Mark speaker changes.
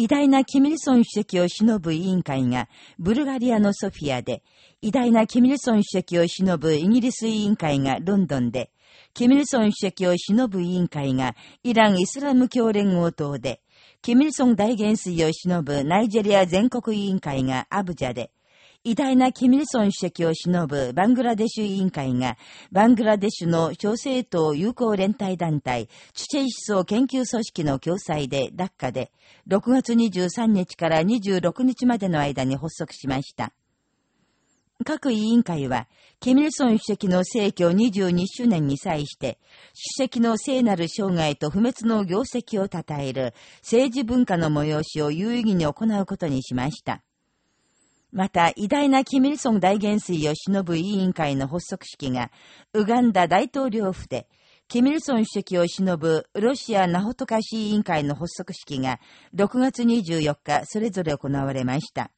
Speaker 1: 偉大なキミルソン主席を偲ぶ委員会が、ブルガリアのソフィアで、偉大なキミルソン主席を偲ぶイギリス委員会がロンドンで、キミルソン主席を偲ぶ委員会がイラン・イスラム教連合党で、キミルソン大元帥を偲ぶナイジェリア全国委員会がアブジャで、偉大なキミルソン主席を忍ぶバングラデシュ委員会が、バングラデシュの小政党友好連帯団体、チュチェイ思想研究組織の共催で、ダッカで、6月23日から26日までの間に発足しました。各委員会は、キミルソン主席の逝去22周年に際して、主席の聖なる生涯と不滅の業績を称える政治文化の催しを有意義に行うことにしました。また、偉大なキミルソン大元帥を忍ぶ委員会の発足式が、ウガンダ大統領府で、キミルソン主席を忍ぶロシアナホトカシ委員会の発足式が、6月24日、それぞれ行われました。